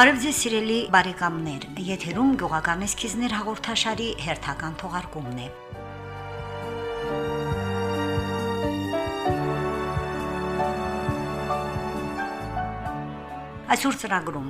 Բարև ձեզ սիրելի բարեկամներ։ Եթերում գյուղական էսքիզներ հաղորդաշարի հերթական թողարկումն է։ Այսօր ծրագրում.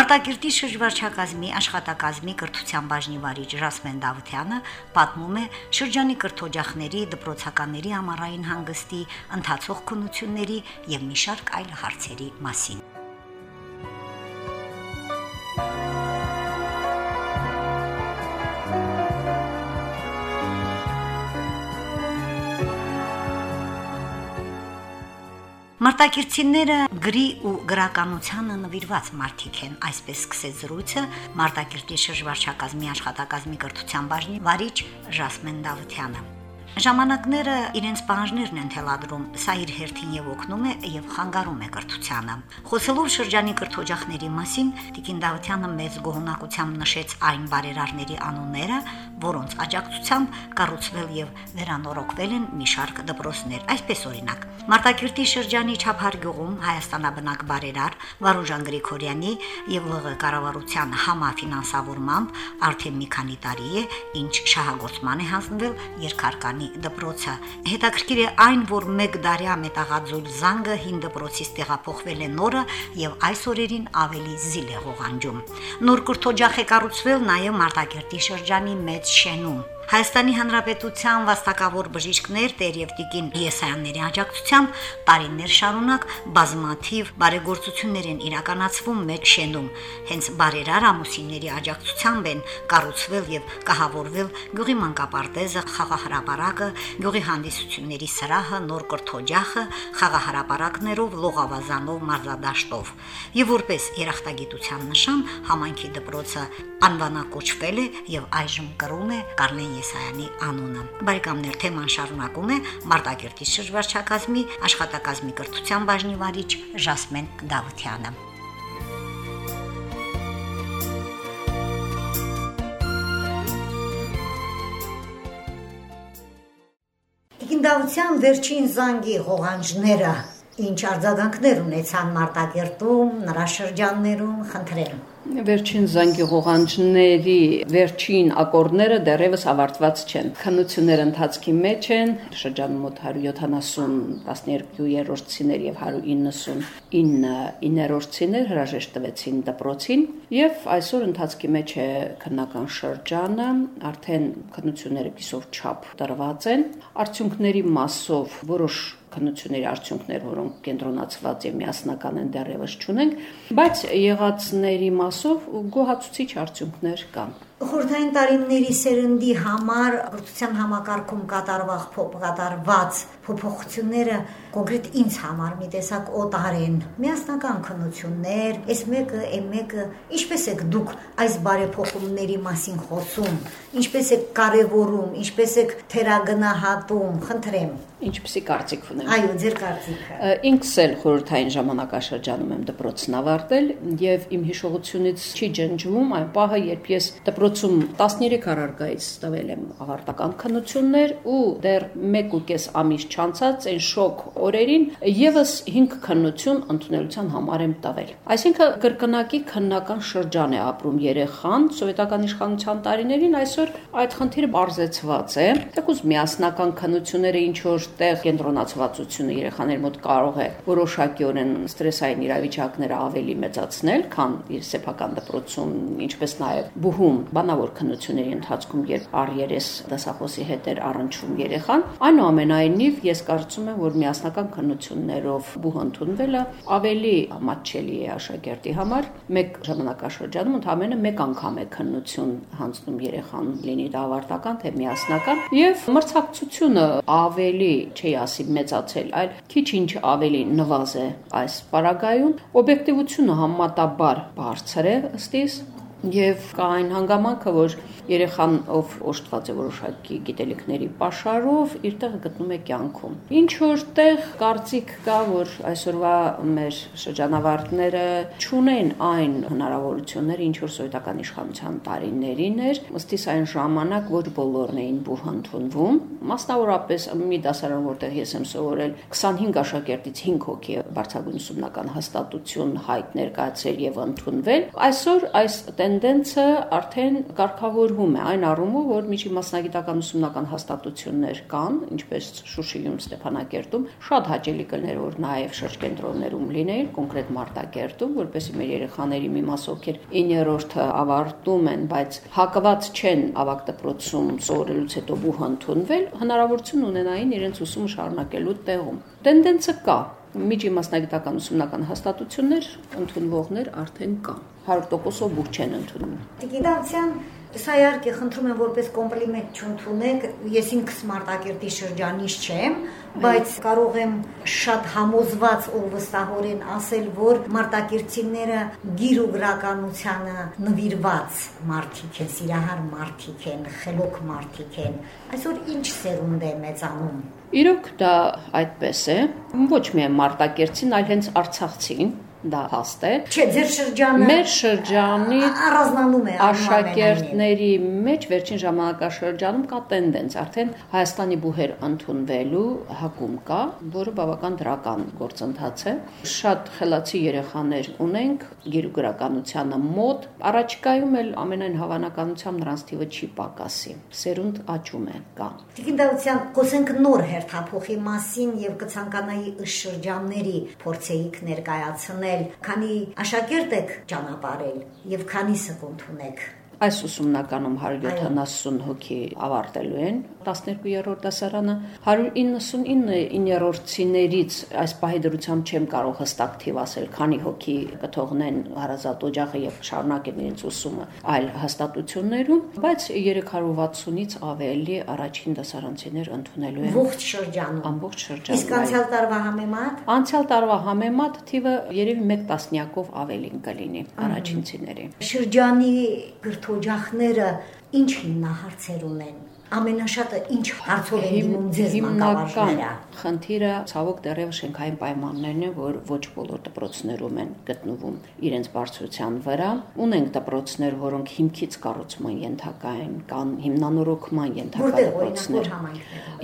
Մարտակերտի շրջվարչակազմի աշխատակազմի կրթության բաժնի վարիչ Ռասմեն Դավթյանը պատմում է շրջանի կրթօջախների դպրոցականների ամառային հանգստի ընթացող քննությունների եւ մի շարք այլ հարցերի մասին։ Մարտակերտցիները գրի ու գրականությանը նվիրված մարդիկ են, այսպես սկսեց զրույցը Մարտակերտի շրջվարչակազմի աշխատակազմի կրթության բաժնի վարիչ Ժասմեն Դավթյանը։ Ժամանակները իրենց պահանջներն են թելադրում, սա իր հերթին եւ օգնում է եւ խանգարում է կրթությանը։ Խոսելով շրջանի կրթօջախների մասին, Տիկին Դավթյանը մեծ գոհունակությամբ նշեց այն բարերարների անունները, որոնց աջակցությամբ կառուցվել եւ վերանորոգվել են մի շարք դպրոցներ։ Այսպես օրինակ, Մարտակերտի շրջանի Չափար գյուղում Հայաստանաբնակ բարերար Վարուժան Գրիգորյանի եւ ԼՂ կառավարության համաֆինանսավորմամբ արդեն մի քանի տարի է, ինչ շահագործման է հանձնվել երկարկանի դպրոցը։ Հետաքրքիր է այն, որ մեկ դարյա մետաղաձուլ զանգը հին դպրոցից տեղափոխվել է նորը եւ այս օրերին ավելի զիլ է ղողանջում։ Նոր կրթօջախ է կառուցվել նաեւ Մարտակերտի շրջանի մեծ շենում։ Հայաստանի Հանրապետության վաստակավոր բժիշկներ Տեր եւ Տիկին Եսայանների աջակցությամբ տարիներ շարունակ բազմաթիվ բարեգործություններ են իրականացվում մեկ շենում։ Հենց բարերար ամուսինների աջակցությամբ են կառուցվել եւ կահավորվել գյուղի մանկապարտեզը, խաղահրապարակը, գյուղի հանդիսությունների սրահը, նոր կրթօջախը, խաղահրապարակներով, լողավազանով, մարզադաշտով։ Եվ որպես երախտագիտության նշան համայնքի դպրոցը անվանակոչվել է եւ այժմ կրում է Կարլեն Եսայանի անունը։ Բարեկամներ թեման շարունակում է Մարտակերտի շրջվարչակազմի աշխատակազմի կրթության բաժնի վարիչ Ժասմեն Դավթյանը։ Գինդավության վերջին զանգի ղողանջները ինչ արձագանքներ ունեցան Մարտակերտում, նրա շրջաններում, խնդրեմ։ Վերջին զանգի ղողանջների վերջին ակորդները դեռևս ավարտված չեն։ Քննությունները ընթացքի մեջ են, շրջանում մոտ 170 12-րդ ցիներ եւ 199 9-րդ ցիներ հրաժեշտ տվեցին դպրոցին եւ այսօր ընթացքի մեջ է քննական շրջանը, արդեն քննությունները կիսով չափ տրված են։ Արդյունքների մասով որոշ քննությունների արդյունքներ, որոնք կենտրոնացված եւ միասնական են դեռևս չունենք, բայց եղածների մասով գոհացուցիչ արդյունքներ կան։ Խորհրդային տարիների սերնդի համար կրթության համակարգում կատարվող կատարված փոփոխությունները կոնկրետ ինձ համար մի տեսակ օտար են։ Միասնական քննություններ, այս մեկը, այն մեկը, ինչպես եք դուք այս բարեփոխումների մասին խոսում, ինչպես եք կարևորում, ինչպես եք թերագնահատում, խնդրեմ։ Ինչպեսի կարծիք ունեմ։ Այո, ձեր կարծիքը։ Ինքս էլ խորհրդային ժամանակաշրջանում եմ դպրոցն ավարտել եւ իմ հիշողությունից չի ջնջվում այն պահը, երբ ես դպրոցում 13 առարգայից տվել եմ ավարտական քննություններ ու դեռ 1.5 ամիս չանցած այն շոկ օրերին եւս 5 քննություն ընդունելության համար եմ տվել։ Այսինքն կրկնակի քննական շրջան է ապրում երեխան սովետական իշխանության տարիներին, այսօր այդ խնդիրը բարձեցված է։ Թեկուզ միասնական քննությունները ինչ որ տեղ կենտրոնացվածությունը երեխաների մոտ կարող է որոշակիորեն ստրեսային իրավիճակները ավելի մեծացնել, քան իր սեփական դպրոցում, ինչպես նաև բուհում բանավոր քննությունների ընթացքում, երբ առերես դասախոսի հետ էր առնչվում երեխան, այնուամենայնիվ ես կարծում եմ, որ միասնական քննություններով բուհ ընդունվելը ավելի մատչելի է աշակերտի համար։ Մեկ ժամանակաշրջանում ընդհանրապես մեկ անգամ է քննություն հանձնում երեխան, լինի դա ավարտական թե միասնական, եւ մրցակցությունը ավելի չի ասի մեծացել, այլ քիչ-ինչ ավելի նվազ է այս պարագայում։ Օբյեկտիվությունը համատաբար բարձր է ըստիս եւ կա այն հանգամանքը, որ երեխան ով օժտված է որոշակի գիտելիքների pašարով իր տեղը գտնում է կյանքում։ Ինչ որտեղ կարծիք կա, որ այսօրվա մեր շրջանավարտները ճունեն այն հնարավորությունները, ինչ որ սովետական իշխանության տարիներին էր, ըստիս այն ժամանակ ոչ բոլորն էին բուհ ընդունվում, մասնավորապես մի դասարան, որտեղ ես եմ սովորել 25 աշակերտից 5 հոգի բարձրագույն ուսումնական հաստատություն հայտ ներկայացել եւ ընդունվել, այսօր այս տենդենսը արդեն կարգավոր տրվում է այն առումով, որ միջի մասնագիտական ուսումնական հաստատություններ կան, ինչպես Շուշիում, Ստեփանակերտում, շատ հաճելի կներ որ նաև շրջկենտրոններում լինեին, կոնկրետ Մարտակերտում, որպեսզի մեր երեխաների մի մաս ովքեր 9-րդը ավարտում են, բայց հակված չեն ավակ դպրոցում սովորելուց հետո բուհ ընդունվել, հնարավորություն ունենային իրենց ուսումը շարունակելու տեղում։ Տենդենսը կա, միջի մասնագիտական ուսումնական հաստատություններ ընդունվողներ արդեն կան 100%-ով բուխ չեն ընդունում։ Տիկիդացիան Սա իհարկե խնդրում եմ որպես կոմպլիմենտ չընդունեք, ես ինքս Մարտակերտի շրջանից չեմ, բայց կարող եմ շատ համոզված ու վստահորեն ասել, որ Մարտակերտցիները գիր ու գրականությանը նվիրված մարդիկ են, սիրահար մարդիկ են, խելոք մարդիկ են։ Այսօր ինչ սերունդ է մեծանում։ Իրոք դա այդպես է։ Ոչ միայն Մարտակերտցին, այլ հենց Արցախցին, դա հաստ է։ Չէ, ձեր շրջանը Մեր շրջանի առանձնանում է աշակերտների մեջ վերջին ժամանակաշրջանում կա տենդենս, արդեն Հայաստանի բուհեր ընդունվելու հակում կա, որը բավական դրական գործընթաց է։ Շատ խելացի երեխաներ ունենք գիրուգրականությանը մոտ, առաջիկայում էլ ամենայն հավանականությամբ նրանց թիվը չի պակասի։ Սերունդ աճում է կա։ Տիկինդավության խոսենք նոր հերթափոխի մասին եւ կցանկանայի շրջանների փորձեիք ներկայացնել քանի աշակերտ եք ճանապարհել եւ քանիսը կընդունեք։ Այս ուսումնականում 170 հոգի ավարտելու են 12-րդ դասարանը 199-րդցիներից այս պահի դրությամբ չեմ կարող հստակ թիվ ասել, քանի հոգի կթողնեն հարազատ օջախը եւ շարունակեն իրենց ուսումը այլ հաստատություններում, բայց 360-ից ավելի առաջին դասարանցիներ ընդունելու են ողջ շրջանում։ Ամբողջ շրջանում։ Իսկ անցյալ տարվա համեմատ Անցյալ տարվա համեմատ թիվը երևի 1 տասնյակով ավելին կլինի առաջինցիների։ Շրջանի գրթօջախները ինչ հիմնահարցեր ունեն ամենաշատը ինչ հարցով են դիմում ձեզ մանկավարժները։ Խնդիրը ցավոք դեռևս շենքային պայմաններն են, որ ոչ բոլոր դպրոցներում են գտնվում իրենց բարձրության վրա։ Ունենք դպրոցներ, որոնք հիմքից կառուցման ենթակա են, կան հիմնանորոգման ենթակա դպրոցներ։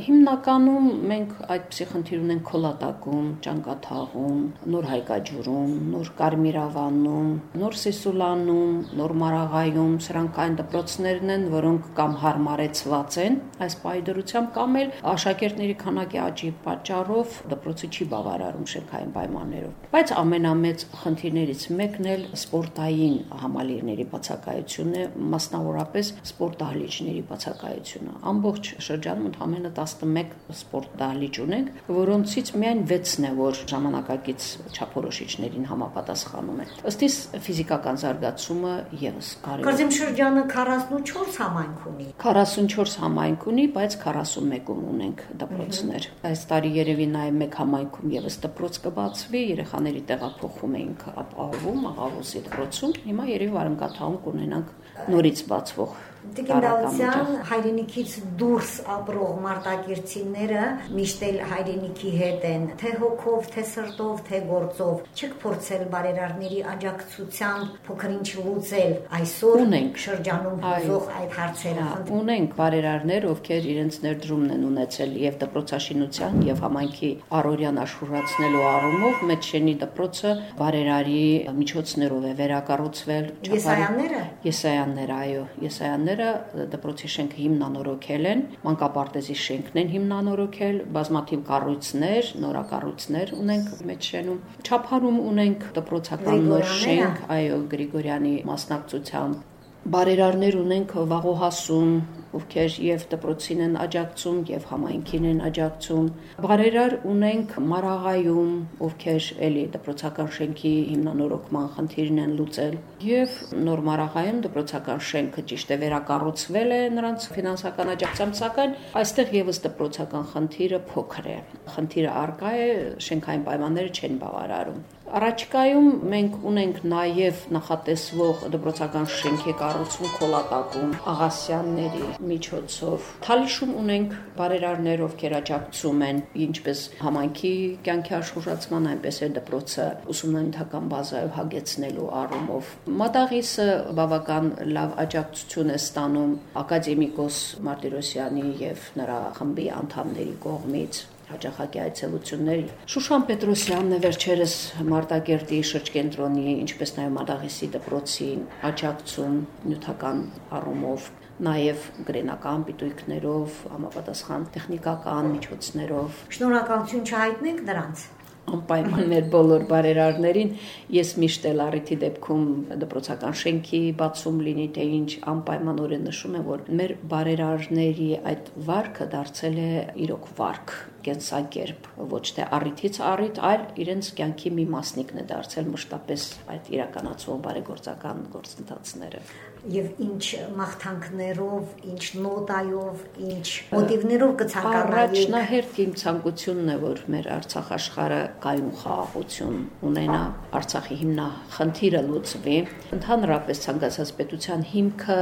Հիմնականում մենք այդպիսի խնդիր ունենք Խոլատակում, Ճանկաթաղում, Նոր Հայկաջուրում, Նոր Կարմիրավանում, Նոր Սիսուլանում, Նոր Մարաղայում, սրանք այն դպրոցներն են, որոնք կամ հարմարեցված են այս պայդրությամբ կամ էլ աշակերտների քանակի աճի պատճառով դպրոցը չի բավարարում շենքային պայմաններով։ Բայց ամենամեծ խնդիրներից մեկն էլ սպորտային համալիրների բացակայությունն է, մասնավորապես սպորտ դահլիճների բացակայությունը։ Ամբողջ շրջանում ընդամենը 11 սպորտ դահլիճ ունենք, որոնցից միայն 6-ն է, որ ժամանակակից չափորոշիչներին համապատասխանում է։ Ըստ իս ֆիզիկական զարգացումը եւս կարևոր։ Կրծիմ շրջանը 44 համայնք ունի։ 44 համայնք ունի, բայց 41-ում ունենք դպրոցներ։ Այս տարի երևի նաև մեկ համայնքում եւս դպրոց կբացվի, երեխաների տեղափոխում էինք ապահովում աղավոսի դպրոցում։ Հիմա երևի վարնկաթաղում կունենանք նորից բացվող Տիկինդավության հայրենիքից դուրս ապրող մարտակերտցիները միշտ էլ հայրենիքի հետ են, թե հոգով, թե սրտով, թե գործով։ Չեք փորձել բարերարների աջակցությամբ փոքրինչ լուծել այսօր ունենք շրջանում հուզող այդ հարցերը։ Ունենք բարերարներ, ովքեր իրենց ներդրումն են ունեցել եւ դպրոցաշինության եւ համայնքի առօրյան աշխուժացնելու առումով Մեջշենի դպրոցը բարերարի միջոցներով է վերակառուցվել։ Եսայանները։ Եսայանները, այո, եսայանները ծնողները դպրոցի շենքը հիմնանորոգել են, մանկապարտեզի շենքն են հիմնանորոգել, բազմաթիվ կառույցներ, նորակառույցներ ունենք մեջ շենում։ Չափարում ունենք դպրոցական նոր շենք, այո, Գրիգորյանի մասնակցությամբ բարերարներ ունենք Վաղոհասում, ովքեր եւ դպրոցին են աջակցում եւ համայնքին են աջակցում։ Բարերար ունենք Մարաղայում, ովքեր էլի դպրոցական շենքի հիմնանորոգման խնդիրն են լուծել եւ Նոր Մարաղայում դպրոցական շենքը ճիշտ է վերակառուցվել է նրանց ֆինանսական աջակցությամբ, սակայն այստեղ եւս դպրոցական խնդիրը փոքր է։ Խնդիրը արկա է, շենքային պայմանները չեն բավարարում։ Առաջիկայում մենք ունենք նաև նախատեսվող դպրոցական շենքի կառուցում Խոլատակում Աղասյանների միջոցով։ Թալիշում ունենք բարերարներ, ովքեր աջակցում են ինչպես համայնքի կյանքի աշխուժացման, այնպես էլ դպրոցը ուսումնանյութական բազայով հագեցնելու առումով։ Մատաղիսը բավական լավ աջակցություն է ստանում ակադեմիկոս Մարտիրոսյանի եւ նրա խմբի անդամների կողմից հաջախակի այցելությունների։ Շուշան Պետրոսյանն է վերջերս Մարտակերտի շրջկենտրոնի, ինչպես նաև Մադաղիսի դպրոցին աջակցում նյութական առումով նաև գրենական պիտույքներով, համապատասխան տեխնիկական միջոցներով։ Շնորհակալություն չհայտնենք նրանց անպայման մեր բոլոր բարերարներին ես միշտ էլ առիթի դեպքում դպրոցական շենքի բացում լինի թե ինչ անպայմանորեն նշում եմ որ մեր բարերարների այդ վարկը դարձել է իրոք վարկ կենսակերպ ոչ թե առիթից առիթ այլ իրենց կյանքի մի մասնիկն է դարձել մշտապես այդ իրականացող բարեգործական գործընթացները եւ ինչ մաղթանքներով, ինչ նոտայով, ինչ մոտիվներով կցանկանայի։ Առաջնահերթ իմ ցանկությունն է, որ մեր Արցախ աշխարհը կայուն խաղաղություն ունենա, Արցախի հիմնախնդիրը լուծվի։ Ընդհանրապես ցանկացած պետության հիմքը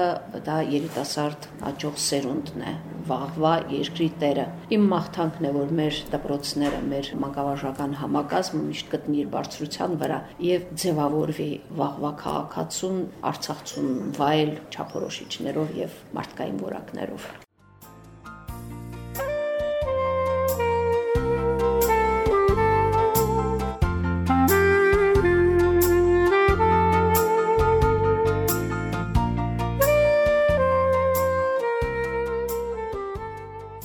դա երիտասարդ աճող սերունդն է, վաղվա երկրի տերը։ Իմ մաղթանքն է, որ մեր դպրոցները, մեր մանկավարժական համակազմը միշտ գտնի իր բարձրության վրա եւ ձևավորվի վաղվա քաղաքացուն, արցախցուն վայել չափորոշիչներով եւ մարդկային որակներով։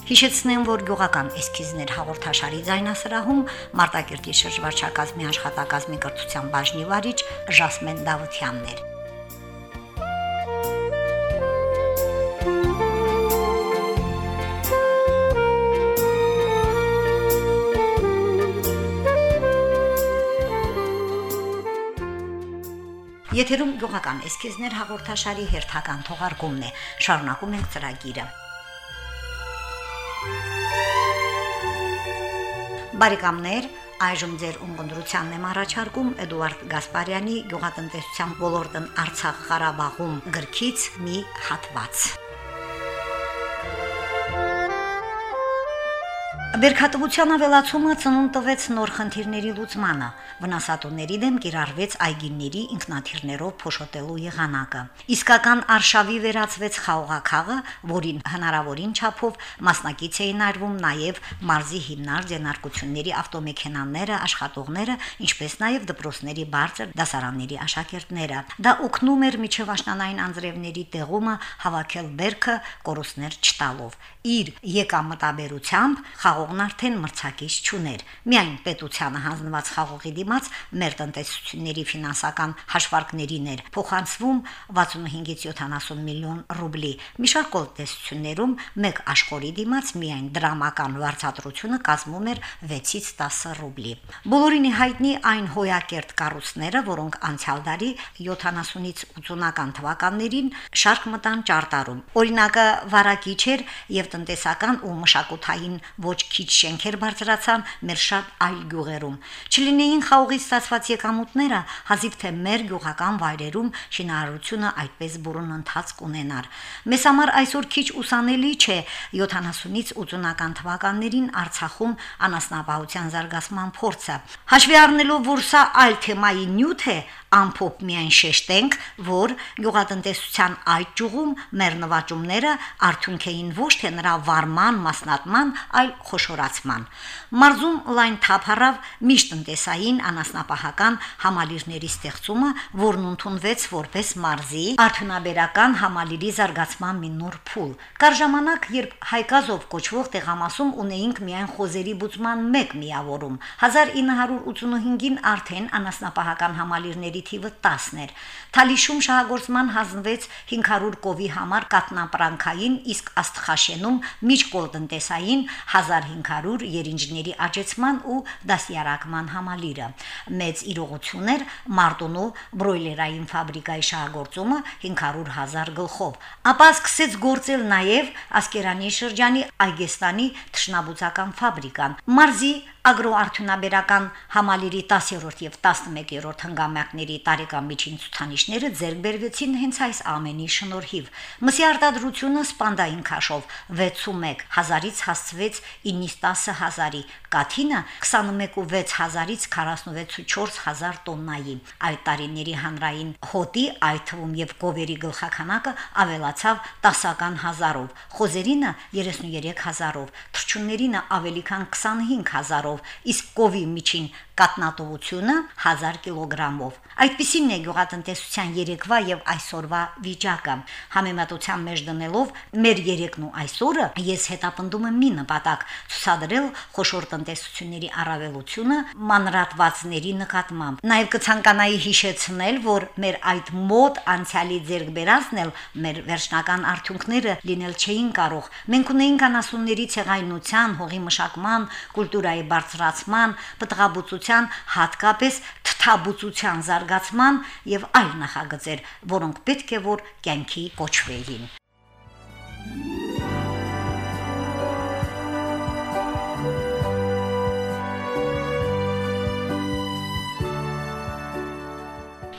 Հիշեցնեմ, որ գյուղական էսքիզներ հաղորդաշարի ձայնասրահում Մարտակերտի շրջվարչակազմի աշխատակազմի կրթության բաժնի վարիչ Ժասմեն Դավթյանն էր։ Եթերում գյուղական էսքիզներ հաղորդաշարի հերթական թողարկումն է։ Շարունակում ենք ծրագիրը։ Բարեկամներ, այժմ ձեր ունկնդրությանն եմ առաջարկում Էդուարդ Գասպարյանի գյուղատնտեսության ոլորտն Արցախ Ղարաբաղում գրքից մի հատված։ Բերքատվության ավելացումը ծնունդ տվեց նոր խնդիրների լուծմանը։ Վնասատուների դեմ կիրառվեց այգիների ինքնաթիռներով փոշոտելու եղանակը։ Իսկական արշավի վերածվեց խաղողակաղը, որին հնարավորին չափով մասնակից էին արվում նաև մարզի հիմնար ձեռնարկությունների ավտոմեքենաները, աշխատողները, ինչպես նաև դպրոցների բարձր դասարանների աշակերտները։ Դա օգնում էր միջև աշնանային անձրևների տեղումը հավաքել բերքը կորուստներ չտալով։ Իր եկամտաբերությամբ խաղողն արդեն մրցակից չուներ։ Միայն պետությանը հանձնված խաղողի դիմաց մեր տնտեսությունների ֆինանսական հաշվարկներին էր փոխանցվում 65-ից 70 միլիոն ռուբլի։ Մի շարք կոլտեսություններում մեկ աշխորի դիմաց միայն դրամական վարձատրությունը կազմում էր 6-ից 10 ռուբլի։ Բոլորինի հայտնի այն հոյակերտ կառույցները, որոնք անցյալ դարի 70-ից 80-ական թվականներին շարք մտան ճարտարում։ Օրինակը վարակիչ էր եւ տնտեսական ու մշակութային ոչ քիչ շենքեր բարձրացան մեր շատ այլ գյուղերում։ Չլինեին խաղողից ստացված եկամուտները, հազիվ թե մեր գյուղական վայրերում շինարարությունը այդպես բուրըն ընթացք ունենար։ Մեզ համար այսօր քիչ ուսանելի չէ 70-ից 80-ական թվականներին Արցախում անասնապահության զարգացման փորձը։ Հաշվի առնելով, որ սա այլ թեմայի նյութ է, ամփոփ միայն շեշտենք, որ գյուղատնտեսության այդ ճյուղում մեր նվաճումները արդյունք էին ոչ թե նրա վարման, մասնատման, այլ խոշորացման։ Մարզում լայն թափառավ միշտ տնտեսային անասնապահական համալիրների ստեղծումը, որն ընդունվեց որպես մարզի արդյունաբերական համալիրի զարգացման մի նոր փուլ։ Կար ժամանակ, երբ Հայկազով կոչվող տեղամասում ունեինք միայն խոզերի բուծման մեկ միավորում։ 1985-ին արդեն անասնապահական համալիրների թիվը 10 էր։ Թալիշում շահագործման հանձնվեց 500 կովի համար կատնապրանքային, իսկ Աստխաշենում միջկոլտնտեսային 1500 երինջների աճեցման ու դասյարակման համալիրը։ Մեծ իրողություն էր Մարտունու բրոյլերային ֆաբրիկայի շահագործումը 500.000 գլխով։ Ապա սկսեց գործել նաև Ասկերանի շրջանի Այգեստանի թշնաբուծական ֆաբրիկան։ Մարզի ագրոարդյունաբերական համալիրի 10-րդ եւ 11-րդ հնգամյակների տարեկան միջին ցուցանիշները ձեռք բերվեցին հենց այս ամենի շնորհիվ։ Մսի արտադրությունը սպանդային քաշով 6.1 հազարից հասցվեց 9-10 հազարի, կաթինը 21.6 հազարից 46.4 հազար տոննայի։ Այդ տարիների հանրային հոտի, այդ թվում եւ գովերի գլխականակը ավելացավ 10-ական հազարով, խոզերինը 33 հազարով, թրջուններինը ավելի քան 25 հազարով, իսկ կովի միջին կատնատողությունը 1000 կիլոգրամով։ Այդպիսին է գյուղատնտեսության երեկվա եւ այսօրվա վիճակը։ Համեմատության մեջ դնելով մեր երեկն ու այսօրը ես հետապնդում եմ մի նպատակ՝ ցուցադրել խոշոր տնտեսությունների առավելությունը մանրատվածների նկատմամբ։ Նաեւ կցանկանայի հիշեցնել, որ մեր այդ մոտ անցյալի ձերկ բերածն էլ մեր վերջնական արդյունքները լինել չէին կարող։ Մենք ունեինք անասունների ցեղայնության, հողի մշակման, կուլտուրայի բարձրացման, պտղաբուծության հատկապես թթաբուծության զարգացման եւ այլ նախագծեր, որոնք պետք է որ կյանքի կոչվեին։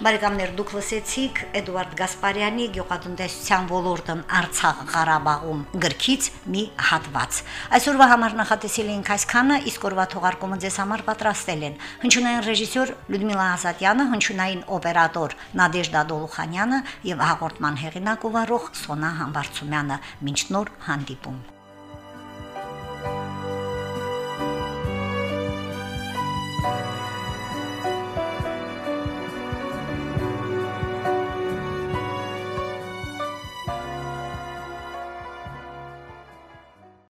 Բարեկամներ դուք լսեցիք Էդուարդ Գասպարյանի գյուղատնտեսության ոլորտն Արցախ Ղարաբաղում գրքից մի հատված։ Այսօրվա համար նախատեսել էինք այսքանը, իսկ օրվա թողարկումը ձեզ համար պատրաստել են հնչյունային ռեժիսոր Լյուդմիլա Ասատյանը, հնչյունային օպերատոր Նադեժդա Դոլուխանյանը եւ հաղորդման հեղինակ ու վարող Սոնա Համբարձումյանը։ Մինչ նոր հանդիպում։